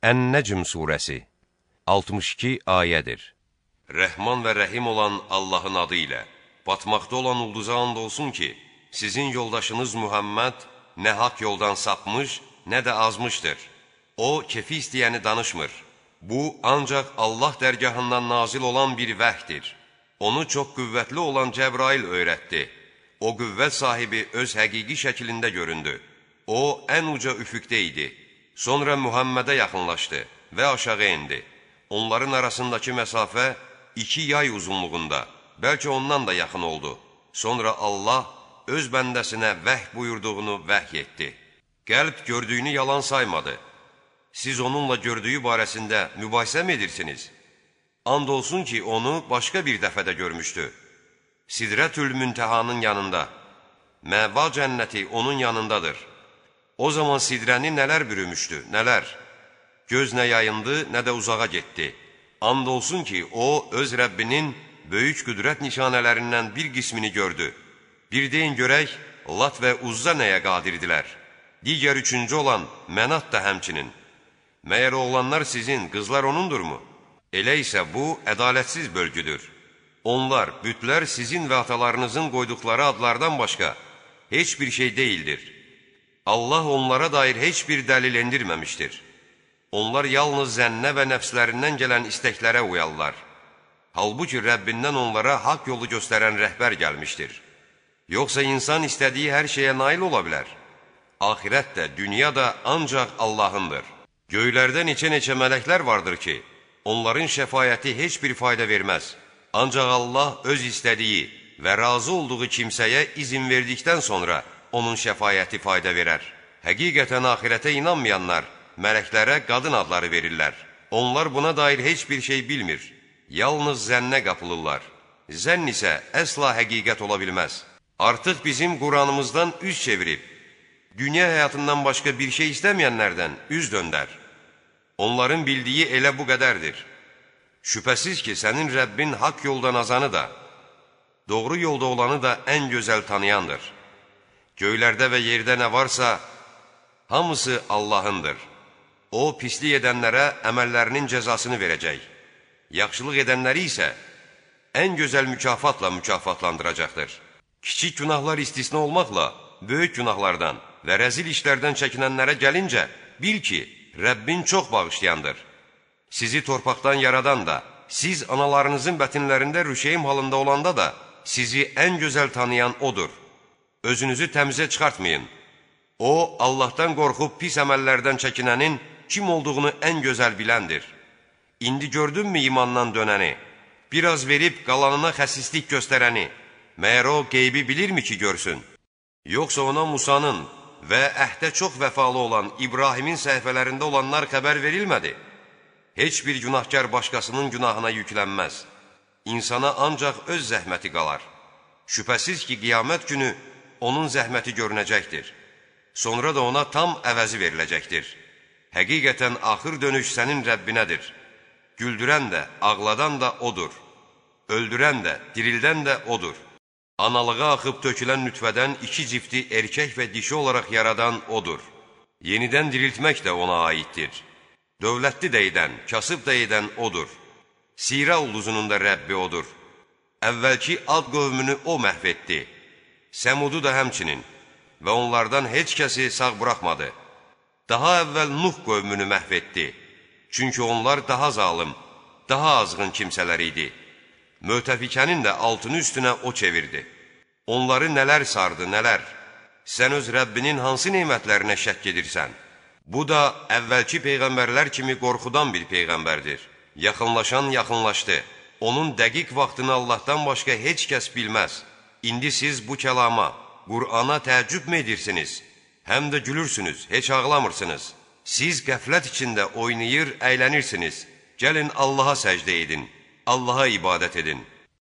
Ən-Nəcm surəsi 62 ayədir. Rəhman və rəhim olan Allahın adı ilə, batmaqda olan ulduza and olsun ki, sizin yoldaşınız Muhammed nə haqq yoldan sapmış, nə də azmışdır. O, kefi istəyəni danışmır. Bu, ancaq Allah dərgahından nazil olan bir vəhdir. Onu çox qüvvətli olan Cəbrail öyrətdi. O, qüvvət sahibi öz həqiqi şəklində göründü. O, ən uca üfüqdə idi. Sonra Muhammədə yaxınlaşdı və aşağı indi. Onların arasındakı məsafə iki yay uzunluğunda, bəlkə ondan da yaxın oldu. Sonra Allah öz bəndəsinə vəh buyurduğunu vəhy etdi. Qəlb gördüyünü yalan saymadı. Siz onunla gördüyü barəsində mübahisə mi edirsiniz? And olsun ki, onu başqa bir dəfədə görmüşdü. Sidrətül Müntehanın yanında. Məva cənnəti onun yanındadır. O zaman sidrəni nələr bürümüşdü, nələr? Göz nə yayındı, nə də uzağa getdi. And olsun ki, o, öz Rəbbinin böyük qüdrət nişanələrindən bir qismini gördü. Bir deyin görək, Lat və Uzza nəyə qadirdilər? Digər üçüncü olan Mənat da həmçinin. Məyər oğlanlar sizin, qızlar onundurmu? Elə isə bu, ədalətsiz bölgüdür. Onlar, bütlər sizin və atalarınızın qoyduqları adlardan başqa heç bir şey deyildir. Allah onlara dair heç bir dəlil endirməmişdir. Onlar yalnız zənnə və nəfslərindən gələn istəklərə uyarlar. Halbuki Rəbbindən onlara haqq yolu göstərən rəhbər gəlmişdir. Yoxsa insan istədiyi hər şeyə nail ola bilər. Ahirət də, dünya da ancaq Allahındır. Göylərdə neçə-neçə mələklər vardır ki, onların şəfayəti heç bir fayda verməz. Ancaq Allah öz istədiyi və razı olduğu kimsəyə izin verdikdən sonra onun şəfayəti fayda verər. Həqiqətən ahirətə inanmayanlar mələklərə qadın adları verirlər. Onlar buna dair heç bir şey bilmir. Yalnız zənnə qapılırlar. Zənn isə əsla həqiqət ola bilməz. Artıq bizim Quranımızdan üz çevirib, dünya həyatından başqa bir şey istəməyənlərdən üz döndər. Onların bildiyi elə bu qədərdir. Şübhəsiz ki, sənin Rəbbin haqq yoldan azanı da, doğru yolda olanı da ən gözəl tanıyandır. Göylərdə və yerdə nə varsa, hamısı Allahındır. O, pislik edənlərə əməllərinin cəzasını verəcək. Yaxşılıq edənləri isə ən gözəl mükafatla mükafatlandıracaqdır. Kiçik günahlar istisna olmaqla, böyük günahlardan və rəzil işlərdən çəkinənlərə gəlincə, bil ki, Rəbbin çox bağışlayandır. Sizi torpaqdan yaradan da, siz analarınızın bətinlərində rüşeyim halında olanda da, sizi ən gözəl tanıyan O'dur. Özünüzü təmizə çıxartmayın. O, Allahdan qorxub pis əməllərdən çəkinənin kim olduğunu ən gözəl biləndir. İndi gördünmü imandan dönəni? Biraz verib qalanına xəsislik göstərəni? Məyər o qeybi bilirmi ki, görsün? Yoxsa ona Musanın və əhdə çox vəfalı olan İbrahimin səhifələrində olanlar xəbər verilmədi? Heç bir günahkar başqasının günahına yüklənməz. İnsana ancaq öz zəhməti qalar. Şübhəsiz ki, qiyamət günü onun zəhməti görünəcəkdir. Sonra da ona tam əvəzi veriləcəkdir. Həqiqətən axır dönüş sənin Rəbbinədir. Güldürən də, ağladan da odur. Öldürən də, dirildən də odur. Analığa axıb tökülən nütvədən iki cifti erkək və dişi olaraq yaradan odur. Yenidən diriltmək də ona aiddir. Dövlətli də edən, kasıb da edən odur. Sira ulduzunun da Rəbbi odur. Əvvəlki ad qövmünü o məhv etdi. Səmudu da həmçinin və onlardan heç kəsi sağ buraxmadı. Daha əvvəl Nuh qövmünü məhv etdi. Çünki onlar daha zalım, daha azğın kimsələr idi. Mötəfikənin də altını üstünə o çevirdi. Onları nələr sardı, nələr? Sən öz Rəbbinin hansı neymətlərinə şəkk edirsən? Bu da əvvəlki peyğəmbərlər kimi qorxudan bir peyğəmbərdir. Yaxınlaşan yaxınlaşdı. Onun dəqiq vaxtını Allahdan başqa heç kəs bilməz. İndi siz bu kəlama, Qur'ana təəccüb mü edirsiniz? Həm də gülürsünüz, heç ağlamırsınız. Siz qəflət içində oynayır, əylənirsiniz. Gəlin Allaha səcdə edin. Allaha ibadət edin.